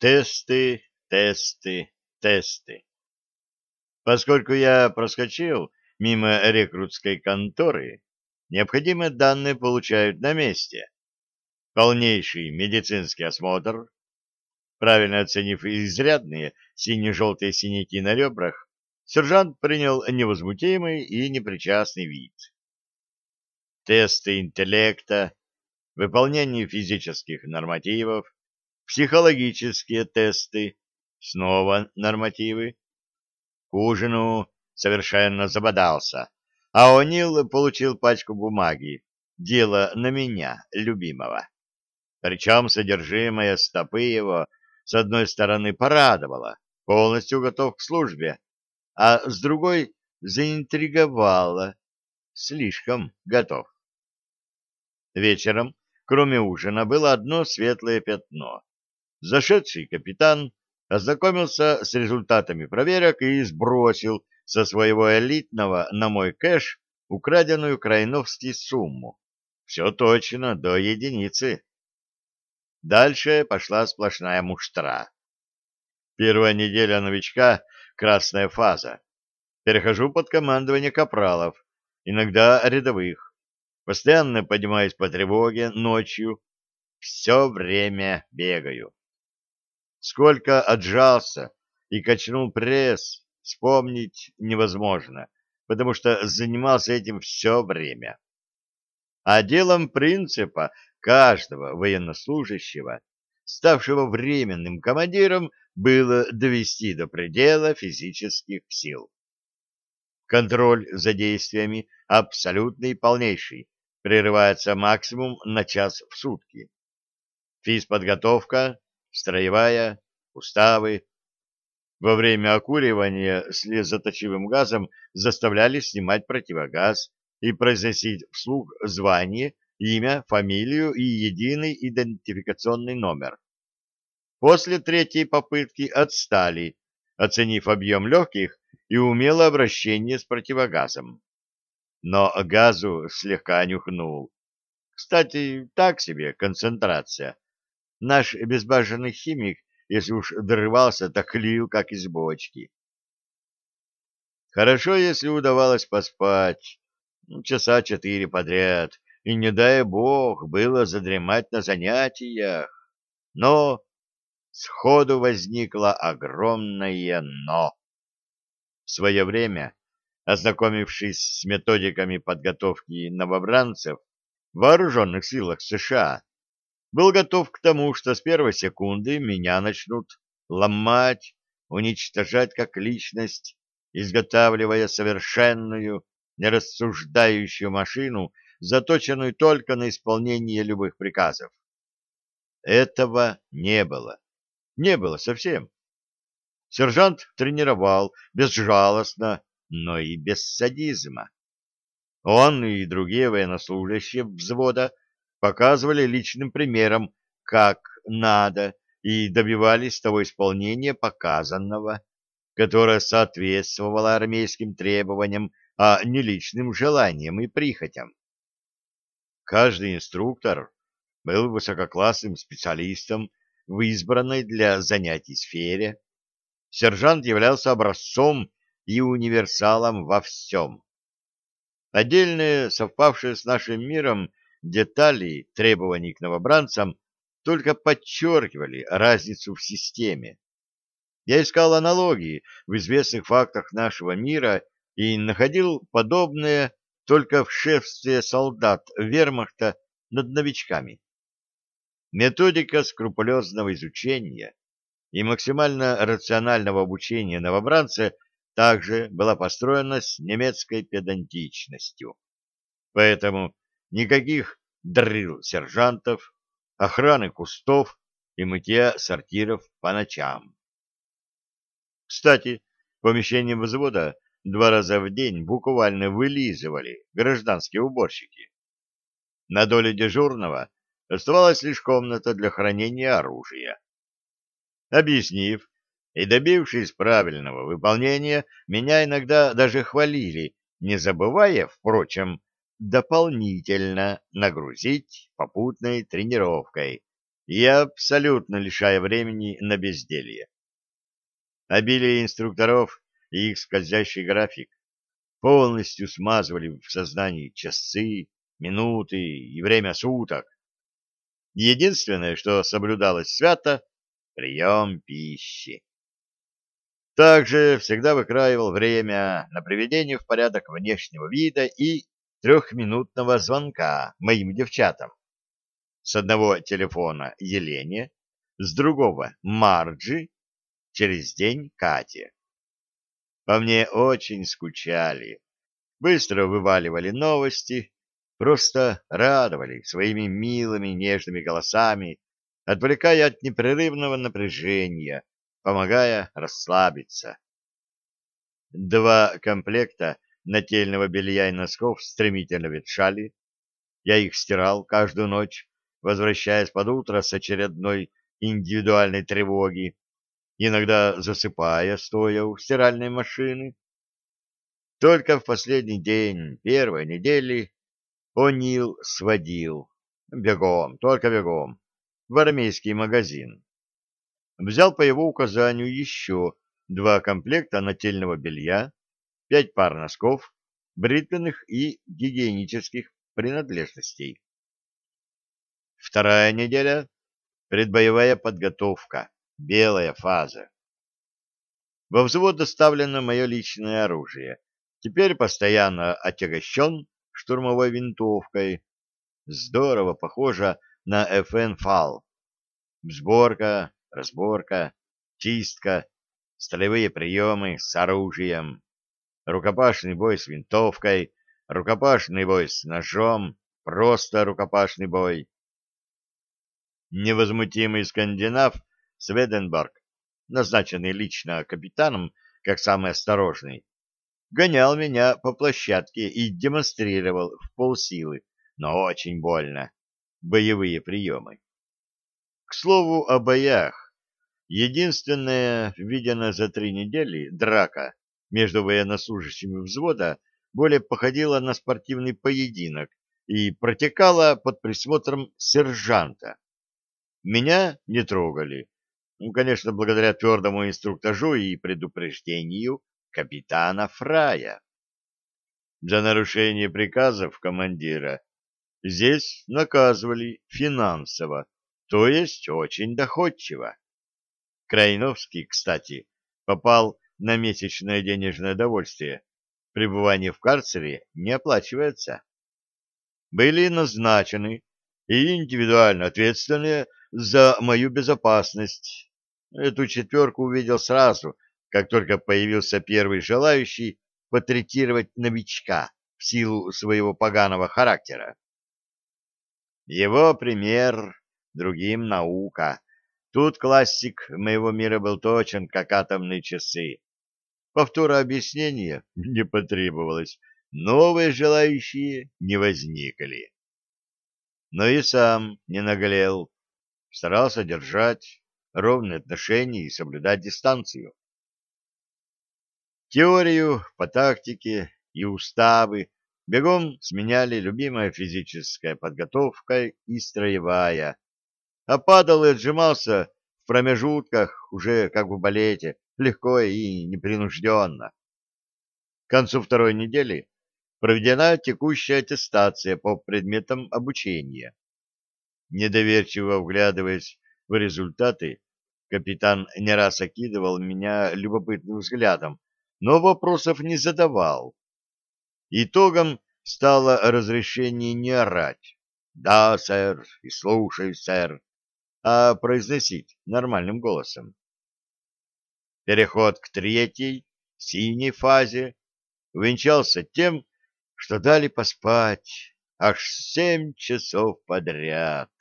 Тесты, тесты, тесты. Поскольку я проскочил мимо рекрутской конторы, необходимые данные получают на месте. Полнейший медицинский осмотр, правильно оценив изрядные сине-желтые синяки на ребрах, сержант принял невозмутимый и непричастный вид. Тесты интеллекта, выполнение физических нормативов, психологические тесты, снова нормативы. К ужину совершенно забодался, а О'Нил получил пачку бумаги, дело на меня, любимого. Причем содержимое стопы его с одной стороны порадовало, полностью готов к службе, а с другой заинтриговало, слишком готов. Вечером, кроме ужина, было одно светлое пятно зашедший капитан ознакомился с результатами проверок и сбросил со своего элитного на мой кэш украденную Крайновский сумму. Все точно, до единицы. Дальше пошла сплошная муштра. Первая неделя новичка — красная фаза. Перехожу под командование капралов, иногда рядовых. Постоянно поднимаюсь по тревоге ночью. Все время бегаю. Сколько отжался и качнул пресс, вспомнить невозможно, потому что занимался этим все время. А делом принципа каждого военнослужащего, ставшего временным командиром, было довести до предела физических сил. Контроль за действиями абсолютный и полнейший, прерывается максимум на час в сутки. Физподготовка строевая, уставы. Во время окуривания слезоточивым газом заставляли снимать противогаз и произносить вслух звание, имя, фамилию и единый идентификационный номер. После третьей попытки отстали, оценив объем легких и умело обращение с противогазом. Но газу слегка нюхнул. Кстати, так себе концентрация. Наш безбаженный химик, если уж дорывался, так лил, как из бочки. Хорошо, если удавалось поспать ну, часа четыре подряд, и, не дай бог, было задремать на занятиях. Но сходу возникло огромное «но». В свое время, ознакомившись с методиками подготовки новобранцев в вооруженных силах США, был готов к тому, что с первой секунды меня начнут ломать, уничтожать как личность, изготавливая совершенную, нерассуждающую машину, заточенную только на исполнение любых приказов. Этого не было. Не было совсем. Сержант тренировал безжалостно, но и без садизма. Он и другие военнослужащие взвода показывали личным примером, как надо, и добивались того исполнения показанного, которое соответствовало армейским требованиям, а не личным желаниям и прихотям. Каждый инструктор был высококлассным специалистом в избранной для занятий сфере. Сержант являлся образцом и универсалом во всем. Отдельные, совпавшие с нашим миром, детали требований к новобранцам только подчеркивали разницу в системе. Я искал аналогии в известных фактах нашего мира и находил подобное только в шефстве солдат вермахта над новичками. Методика скрупулезного изучения и максимально рационального обучения новобранца также была построена с немецкой педантичностью. Поэтому Никаких дрил-сержантов, охраны кустов и мытья сортиров по ночам. Кстати, помещение взвода два раза в день буквально вылизывали гражданские уборщики. На доле дежурного оставалась лишь комната для хранения оружия. Объяснив и добившись правильного выполнения, меня иногда даже хвалили, не забывая, впрочем, дополнительно нагрузить попутной тренировкой и абсолютно лишая времени на безделье. Обилие инструкторов и их скользящий график полностью смазывали в сознании часы, минуты и время суток. Единственное, что соблюдалось свято — прием пищи. Также всегда выкраивал время на приведение в порядок внешнего вида и трехминутного звонка моим девчатам. С одного телефона Елене, с другого Марджи, через день Кате. По мне очень скучали, быстро вываливали новости, просто радовали своими милыми нежными голосами, отвлекая от непрерывного напряжения, помогая расслабиться. Два комплекта нательного белья и носков стремительно ветшали. Я их стирал каждую ночь, возвращаясь под утро с очередной индивидуальной тревоги, иногда засыпая, стоя у стиральной машины. Только в последний день первой недели О'Нил сводил, бегом, только бегом, в армейский магазин. Взял по его указанию еще два комплекта нательного белья, пять пар носков, бритвенных и гигиенических принадлежностей. Вторая неделя — предбоевая подготовка, белая фаза. Во взвод доставлено мое личное оружие. Теперь постоянно отягощен штурмовой винтовкой. Здорово похоже на FN FAL. Сборка, разборка, чистка, столевые приемы с оружием рукопашный бой с винтовкой, рукопашный бой с ножом, просто рукопашный бой. Невозмутимый скандинав Сведенберг, назначенный лично капитаном как самый осторожный, гонял меня по площадке и демонстрировал в полсилы, но очень больно, боевые приемы. К слову о боях. Единственная, виденная за три недели, драка между военнослужащими взвода более походила на спортивный поединок и протекала под присмотром сержанта. Меня не трогали. Ну, конечно, благодаря твердому инструктажу и предупреждению капитана Фрая. За нарушение приказов командира здесь наказывали финансово, то есть очень доходчиво. Крайновский, кстати, попал на месячное денежное довольствие. Пребывание в карцере не оплачивается. Были назначены и индивидуально ответственные за мою безопасность. Эту четверку увидел сразу, как только появился первый желающий потретировать новичка в силу своего поганого характера. Его пример другим наука. Тут классик моего мира был точен, как атомные часы. Повтора объяснения не потребовалось, новые желающие не возникли. Но и сам не наглел, старался держать ровные отношения и соблюдать дистанцию. Теорию по тактике и уставы бегом сменяли любимая физическая подготовка и строевая, а падал и отжимался в промежутках уже как в балете, легко и непринужденно. К концу второй недели проведена текущая аттестация по предметам обучения. Недоверчиво вглядываясь в результаты, капитан не раз окидывал меня любопытным взглядом, но вопросов не задавал. Итогом стало разрешение не орать «Да, сэр» и «Слушай, сэр», а произносить нормальным голосом. Переход к третьей, синей фазе увенчался тем, что дали поспать аж семь часов подряд.